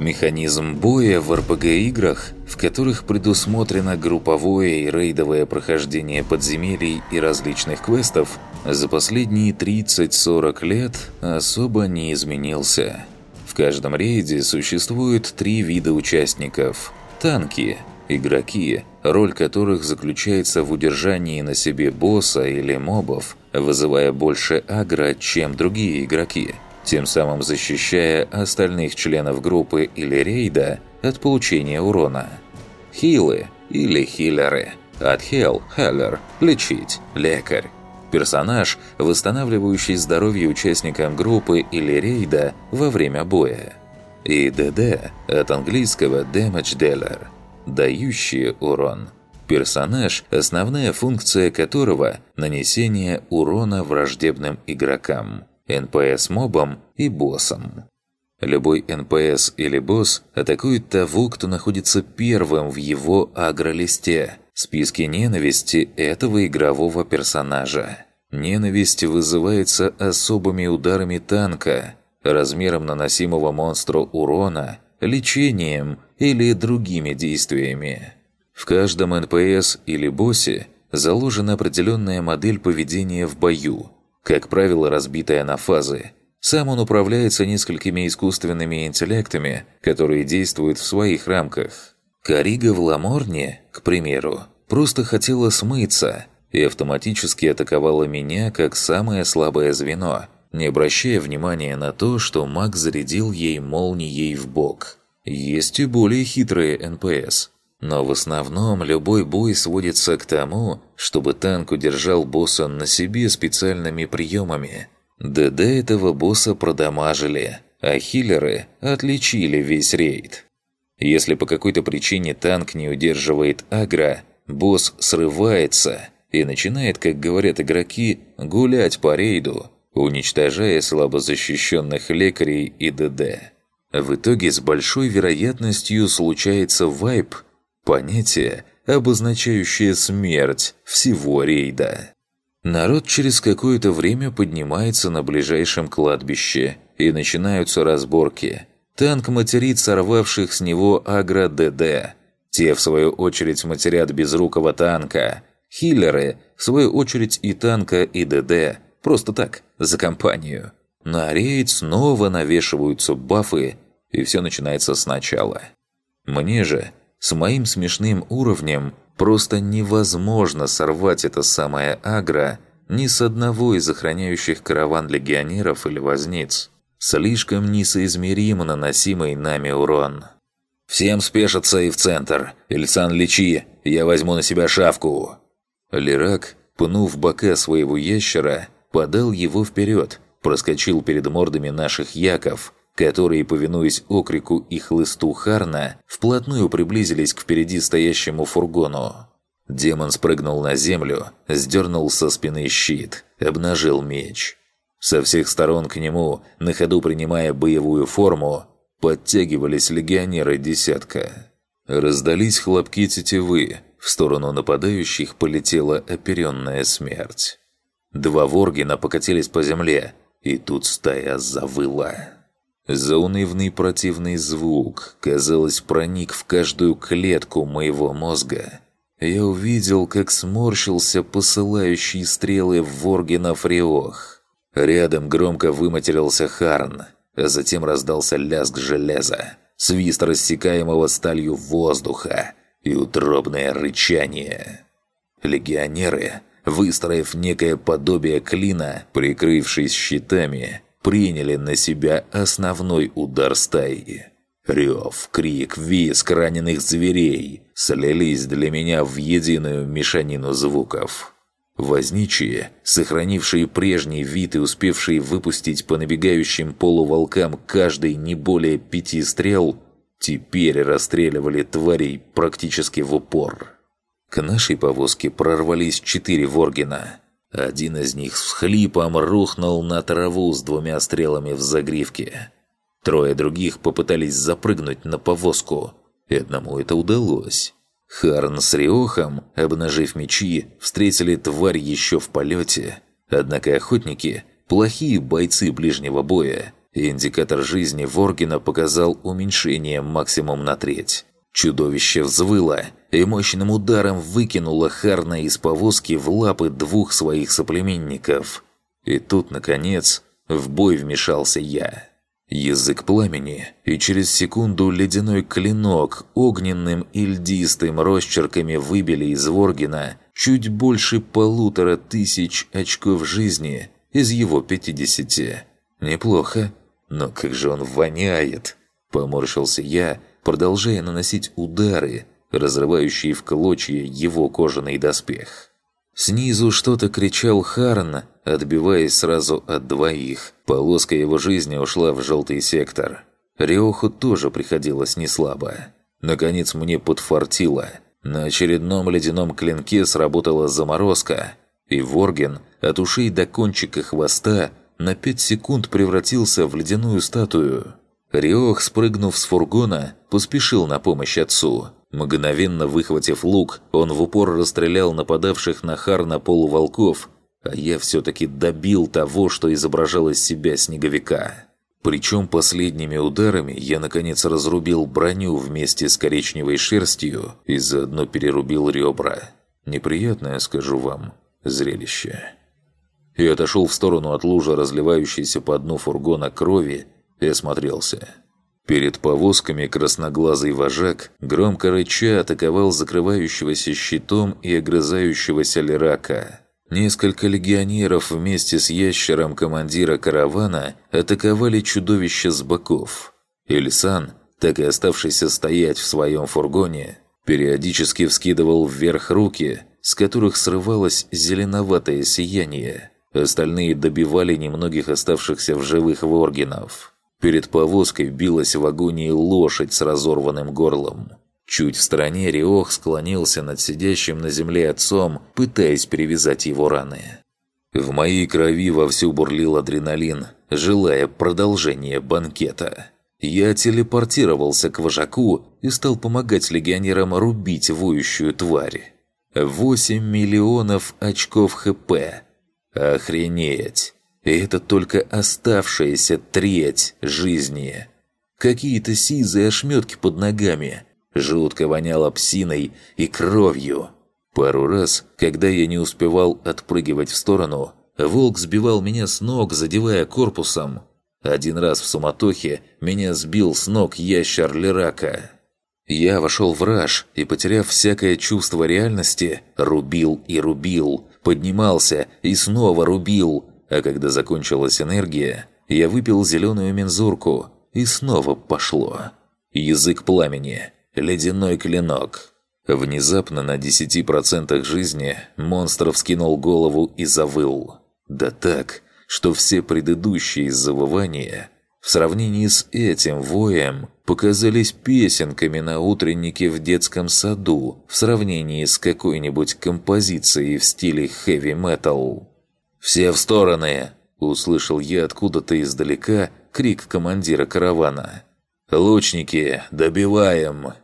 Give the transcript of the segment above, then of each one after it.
Механизм боя в РПГ-играх, в которых предусмотрено групповое и рейдовое прохождение подземелий и различных квестов, за последние 30-40 лет особо не изменился. В каждом рейде существует три вида участников. Танки – игроки, роль которых заключается в удержании на себе босса или мобов, вызывая больше агро, чем другие игроки – тем самым защищая остальных членов группы или рейда от получения урона. Хилы или хиллеры. От хел – хеллер, лечить, лекарь. Персонаж, восстанавливающий здоровье участникам группы или рейда во время боя. И ДД от английского Damage Dealer – дающий урон. Персонаж, основная функция которого – нанесение урона враждебным игрокам. НПС, мобам и боссам. Любой НПС или босс атакует того, кто находится первым в его агролисте, списке ненависти этого игрового персонажа. Ненависть вызывается особыми ударами танка, размером наносимого монстру урона, лечением или другими действиями. В каждом НПС или боссе заложена определенная модель поведения в бою – как правило, разбитая на фазы. Сам он управляется несколькими искусственными интеллектами, которые действуют в своих рамках. Карига в Ламорне, к примеру, просто хотела смыться и автоматически атаковала меня как самое слабое звено, не обращая внимания на то, что маг зарядил ей молнией в бок. Есть и более хитрые НПС – но в основном любой бой сводится к тому, чтобы танк удержал босса на себе специальными приемами. ДД этого босса продамажили, а хиллеры отличили весь рейд. Если по какой-то причине танк не удерживает агро, босс срывается и начинает, как говорят игроки, гулять по рейду, уничтожая слабо защищенных лекарей и ДД. В итоге с большой вероятностью случается вайп – Понятие, обозначающее смерть всего рейда. Народ через какое-то время поднимается на ближайшем кладбище, и начинаются разборки. Танк материт сорвавших с него агро-ДД. Те, в свою очередь, матерят безрукого танка. Хиллеры, в свою очередь, и танка, и ДД. Просто так, за компанию. На рейд снова навешиваются бафы, и все начинается сначала. Мне же с моим смешным уровнем просто невозможно сорвать это самое агро ни с одного из охраняющих караван легионеров или возниц. Слишком несоизмерим наносимый нами урон. «Всем спешиться и в центр. Ильсан, лечи, я возьму на себя шавку». Лирак, пнув бока своего ящера, подал его вперед, проскочил перед мордами наших яков которые, повинуясь окрику и хлысту Харна, вплотную приблизились к впереди стоящему фургону. Демон спрыгнул на землю, сдернул со спины щит, обнажил меч. Со всех сторон к нему, на ходу принимая боевую форму, подтягивались легионеры десятка. Раздались хлопки тетивы, в сторону нападающих полетела оперенная смерть. Два воргина покатились по земле, и тут стая завыла. Заунывный противный звук, казалось, проник в каждую клетку моего мозга. Я увидел, как сморщился посылающий стрелы в Воргена Фриох. Рядом громко выматерился Харн, а затем раздался лязг железа, свист рассекаемого сталью воздуха и утробное рычание. Легионеры, выстроив некое подобие клина, прикрывшись щитами, приняли на себя основной удар стаи. Рев, крик, визг раненых зверей слились для меня в единую мешанину звуков. Возничие, сохранившие прежний вид и успевшие выпустить по набегающим полуволкам каждый не более пяти стрел, теперь расстреливали тварей практически в упор. К нашей повозке прорвались четыре воргина – один из них с хлипом рухнул на траву с двумя стрелами в загривке. Трое других попытались запрыгнуть на повозку. Одному это удалось. Харн с Риохом, обнажив мечи, встретили тварь еще в полете. Однако охотники, плохие бойцы ближнего боя, Индикатор жизни Воргина показал уменьшение максимум на треть. Чудовище взвыло и мощным ударом выкинуло Харна из повозки в лапы двух своих соплеменников. И тут, наконец, в бой вмешался я. Язык пламени, и через секунду ледяной клинок огненным и льдистым росчерками выбили из Воргина чуть больше полутора тысяч очков жизни из его пятидесяти. Неплохо, но как же он воняет! Поморщился я, продолжая наносить удары, разрывающие в клочья его кожаный доспех. Снизу что-то кричал Харн, отбиваясь сразу от двоих. Полоска его жизни ушла в желтый сектор. Риоху тоже приходилось неслабо. Наконец мне подфартило. На очередном ледяном клинке сработала заморозка, и Ворген от ушей до кончика хвоста на пять секунд превратился в ледяную статую. Риох, спрыгнув с фургона, поспешил на помощь отцу. Мгновенно выхватив лук, он в упор расстрелял нападавших на Харна полуволков, а я все-таки добил того, что изображал из себя снеговика. Причем последними ударами я наконец разрубил броню вместе с коричневой шерстью и заодно перерубил ребра. Неприятное, скажу вам, зрелище. И отошел в сторону от лужи, разливающейся по дну фургона крови, и осмотрелся. Перед повозками красноглазый вожак громко рыча атаковал закрывающегося щитом и огрызающегося лирака. Несколько легионеров вместе с ящером командира каравана атаковали чудовище с боков. Ильсан, так и оставшийся стоять в своем фургоне, периодически вскидывал вверх руки, с которых срывалось зеленоватое сияние. Остальные добивали немногих оставшихся в живых воргинов. Перед повозкой билась в агонии лошадь с разорванным горлом. Чуть в стороне Риох склонился над сидящим на земле отцом, пытаясь перевязать его раны. В моей крови вовсю бурлил адреналин, желая продолжения банкета. Я телепортировался к вожаку и стал помогать легионерам рубить воющую тварь. 8 миллионов очков ХП. Охренеть! И это только оставшаяся треть жизни. Какие-то сизые ошметки под ногами. Жутко воняло псиной и кровью. Пару раз, когда я не успевал отпрыгивать в сторону, волк сбивал меня с ног, задевая корпусом. Один раз в суматохе меня сбил с ног ящер Лирака. Я вошел в раж и, потеряв всякое чувство реальности, рубил и рубил, поднимался и снова рубил, а когда закончилась энергия, я выпил зеленую мензурку, и снова пошло. Язык пламени, ледяной клинок. Внезапно на 10% жизни монстр вскинул голову и завыл. Да так, что все предыдущие завывания в сравнении с этим воем показались песенками на утреннике в детском саду в сравнении с какой-нибудь композицией в стиле хэви-метал. «Все в стороны!» – услышал я откуда-то издалека крик командира каравана. «Лучники, добиваем!»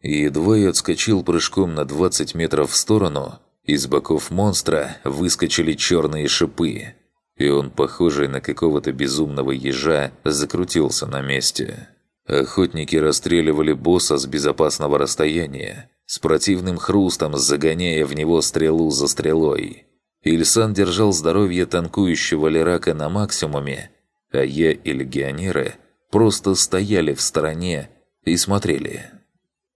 И едва я отскочил прыжком на 20 метров в сторону, из боков монстра выскочили черные шипы, и он, похожий на какого-то безумного ежа, закрутился на месте. Охотники расстреливали босса с безопасного расстояния, с противным хрустом загоняя в него стрелу за стрелой. Ильсан держал здоровье танкующего Лерака на максимуме, а я и легионеры просто стояли в стороне и смотрели.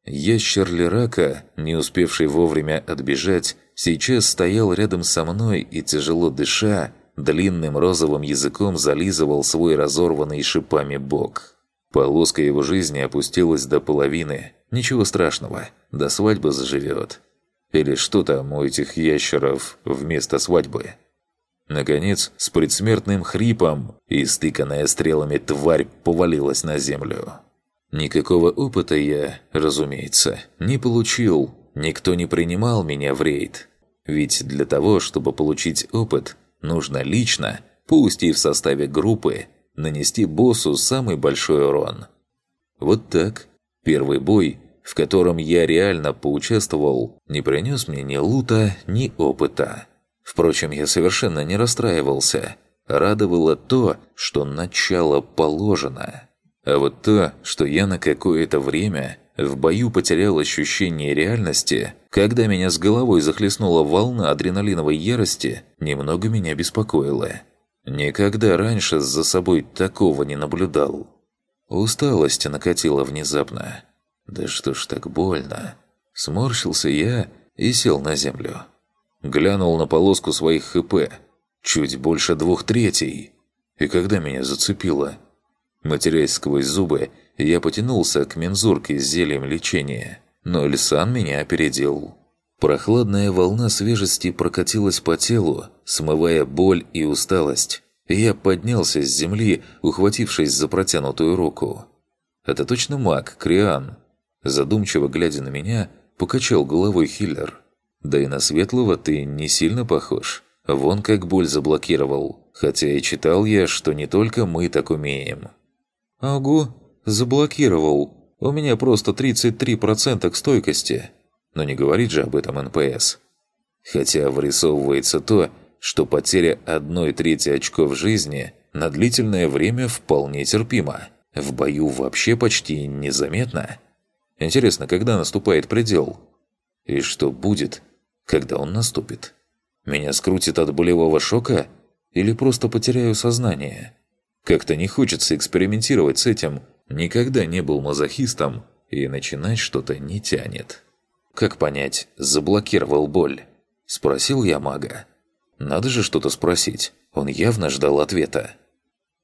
Ящер Лерака, не успевший вовремя отбежать, сейчас стоял рядом со мной и, тяжело дыша, длинным розовым языком зализывал свой разорванный шипами бок. Полоска его жизни опустилась до половины. Ничего страшного, до свадьбы заживет. Или что там у этих ящеров вместо свадьбы? Наконец, с предсмертным хрипом, истыканная стрелами тварь повалилась на землю. Никакого опыта я, разумеется, не получил. Никто не принимал меня в рейд. Ведь для того, чтобы получить опыт, нужно лично, пусть и в составе группы, нанести боссу самый большой урон. Вот так. Первый бой в котором я реально поучаствовал, не принес мне ни лута, ни опыта. Впрочем, я совершенно не расстраивался. радовало то, что начало положено. А вот то, что я на какое-то время в бою потерял ощущение реальности, когда меня с головой захлестнула волна адреналиновой ярости, немного меня беспокоило. Никогда раньше за собой такого не наблюдал. Усталость накатила внезапно. Да что ж так больно? Сморщился я и сел на землю. Глянул на полоску своих ХП. Чуть больше двух третей. И когда меня зацепило? Матерясь сквозь зубы, я потянулся к мензурке с зельем лечения. Но Лисан меня опередил. Прохладная волна свежести прокатилась по телу, смывая боль и усталость. Я поднялся с земли, ухватившись за протянутую руку. «Это точно маг, Криан?» Задумчиво глядя на меня, покачал головой хилер. «Да и на Светлого ты не сильно похож. Вон как боль заблокировал. Хотя и читал я, что не только мы так умеем». «Ого, заблокировал. У меня просто 33% к стойкости». Но не говорить же об этом НПС. Хотя вырисовывается то, что потеря одной трети очков жизни на длительное время вполне терпима. В бою вообще почти незаметно. Интересно, когда наступает предел? И что будет, когда он наступит? Меня скрутит от болевого шока или просто потеряю сознание? Как-то не хочется экспериментировать с этим, никогда не был мазохистом и начинать что-то не тянет. «Как понять, заблокировал боль?» – спросил я мага. «Надо же что-то спросить, он явно ждал ответа.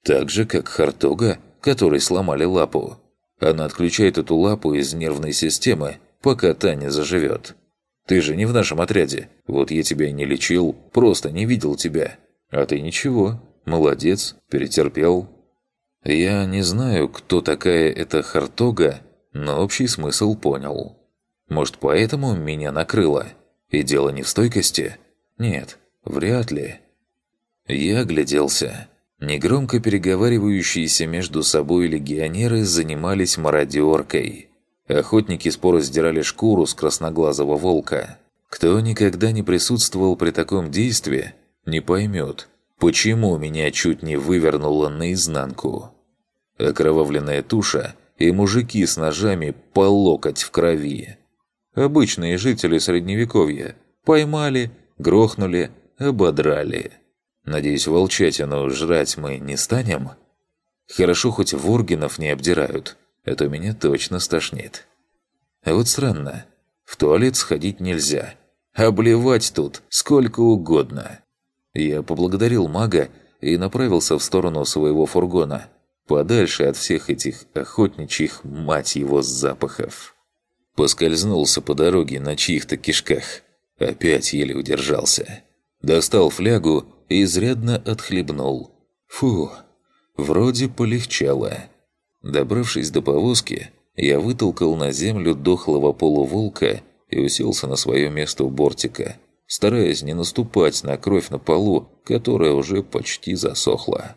Так же, как Хартога, который сломали лапу. Она отключает эту лапу из нервной системы, пока та не заживет. Ты же не в нашем отряде. Вот я тебя и не лечил, просто не видел тебя. А ты ничего, молодец, перетерпел. Я не знаю, кто такая эта Хартога, но общий смысл понял. Может, поэтому меня накрыло? И дело не в стойкости? Нет, вряд ли. Я огляделся. Негромко переговаривающиеся между собой легионеры занимались мародеркой. Охотники споро сдирали шкуру с красноглазого волка. Кто никогда не присутствовал при таком действии, не поймет, почему меня чуть не вывернуло наизнанку. Окровавленная туша и мужики с ножами по локоть в крови. Обычные жители Средневековья поймали, грохнули, ободрали. Надеюсь, волчатину жрать мы не станем? Хорошо, хоть воргинов не обдирают, а то меня точно стошнит. А вот странно, в туалет сходить нельзя. Обливать тут сколько угодно. Я поблагодарил мага и направился в сторону своего фургона, подальше от всех этих охотничьих, мать его, запахов. Поскользнулся по дороге на чьих-то кишках. Опять еле удержался. Достал флягу изрядно отхлебнул. Фу, вроде полегчало. Добравшись до повозки, я вытолкал на землю дохлого полуволка и уселся на свое место у бортика, стараясь не наступать на кровь на полу, которая уже почти засохла.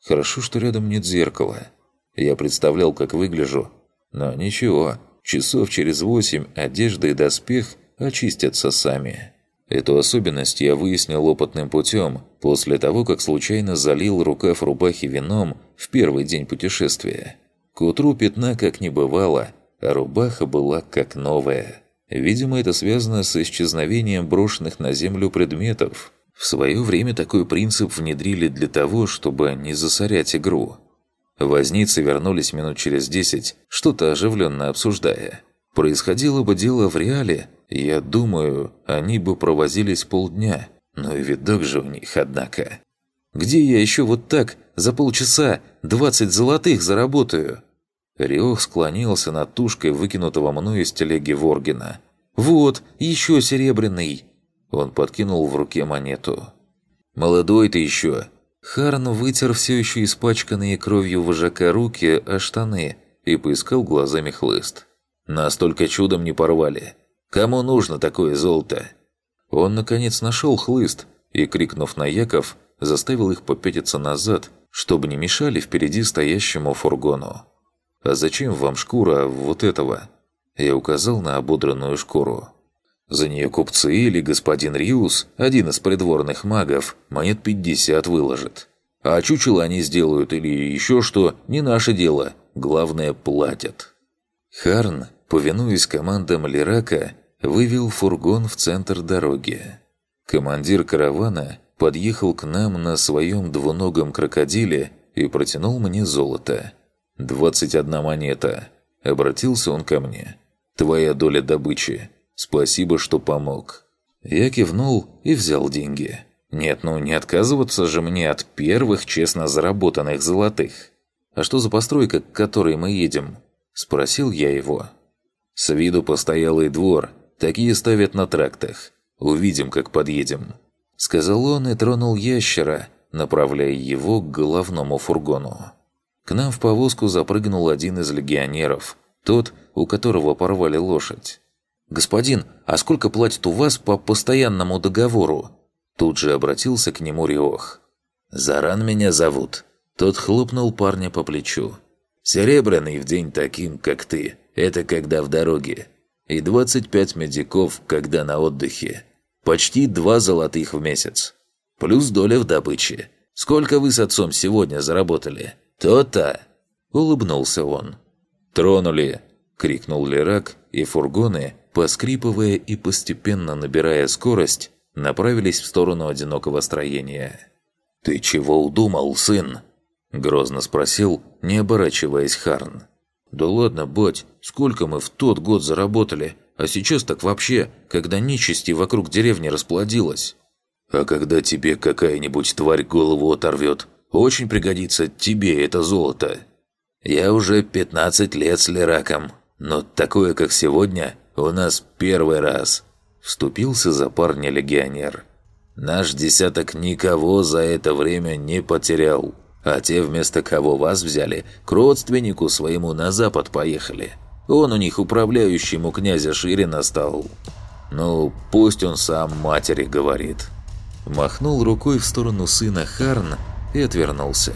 Хорошо, что рядом нет зеркала. Я представлял, как выгляжу, но ничего, часов через восемь одежда и доспех очистятся сами. Эту особенность я выяснил опытным путем после того, как случайно залил рукав рубахи вином в первый день путешествия. К утру пятна как не бывало, а рубаха была как новая. Видимо, это связано с исчезновением брошенных на землю предметов. В свое время такой принцип внедрили для того, чтобы не засорять игру. Возницы вернулись минут через десять, что-то оживленно обсуждая. Происходило бы дело в реале, я думаю, они бы провозились полдня. Но и видок же у них, однако. Где я еще вот так за полчаса 20 золотых заработаю?» Риох склонился над тушкой выкинутого мною из телеги Воргина. «Вот, еще серебряный!» Он подкинул в руке монету. «Молодой ты еще!» Харн вытер все еще испачканные кровью вожака руки о штаны и поискал глазами хлыст. «Настолько чудом не порвали. Кому нужно такое золото?» Он, наконец, нашел хлыст и, крикнув на Яков, заставил их попятиться назад, чтобы не мешали впереди стоящему фургону. «А зачем вам шкура вот этого?» Я указал на ободранную шкуру. За нее купцы или господин Риус, один из придворных магов, монет 50 выложит. А чучело они сделают или еще что, не наше дело. Главное, платят». Харн, повинуясь командам Лирака, вывел фургон в центр дороги. Командир каравана подъехал к нам на своем двуногом крокодиле и протянул мне золото. «Двадцать одна монета». Обратился он ко мне. «Твоя доля добычи. Спасибо, что помог». Я кивнул и взял деньги. Нет, ну не отказываться же мне от первых честно заработанных золотых. «А что за постройка, к которой мы едем?» Спросил я его. «С виду постоялый двор. Такие ставят на трактах. Увидим, как подъедем». Сказал он и тронул ящера, направляя его к головному фургону. К нам в повозку запрыгнул один из легионеров, тот, у которого порвали лошадь. «Господин, а сколько платят у вас по постоянному договору?» Тут же обратился к нему Риох. «Заран меня зовут». Тот хлопнул парня по плечу. «Серебряный в день таким, как ты. Это когда в дороге. И 25 медиков, когда на отдыхе. Почти два золотых в месяц. Плюс доля в добыче. Сколько вы с отцом сегодня заработали? То-то!» Улыбнулся он. «Тронули!» — крикнул Лерак, и фургоны, поскрипывая и постепенно набирая скорость, направились в сторону одинокого строения. «Ты чего удумал, сын?» – грозно спросил, не оборачиваясь Харн. «Да ладно, бать, сколько мы в тот год заработали, а сейчас так вообще, когда нечисти вокруг деревни расплодилась. А когда тебе какая-нибудь тварь голову оторвет, очень пригодится тебе это золото. Я уже 15 лет с Лераком, но такое, как сегодня, у нас первый раз. Вступился за парня легионер. Наш десяток никого за это время не потерял, а те вместо кого вас взяли, к родственнику своему на запад поехали. Он у них управляющим у князя Ширина стал. Ну, пусть он сам матери говорит. Махнул рукой в сторону сына Харн и отвернулся.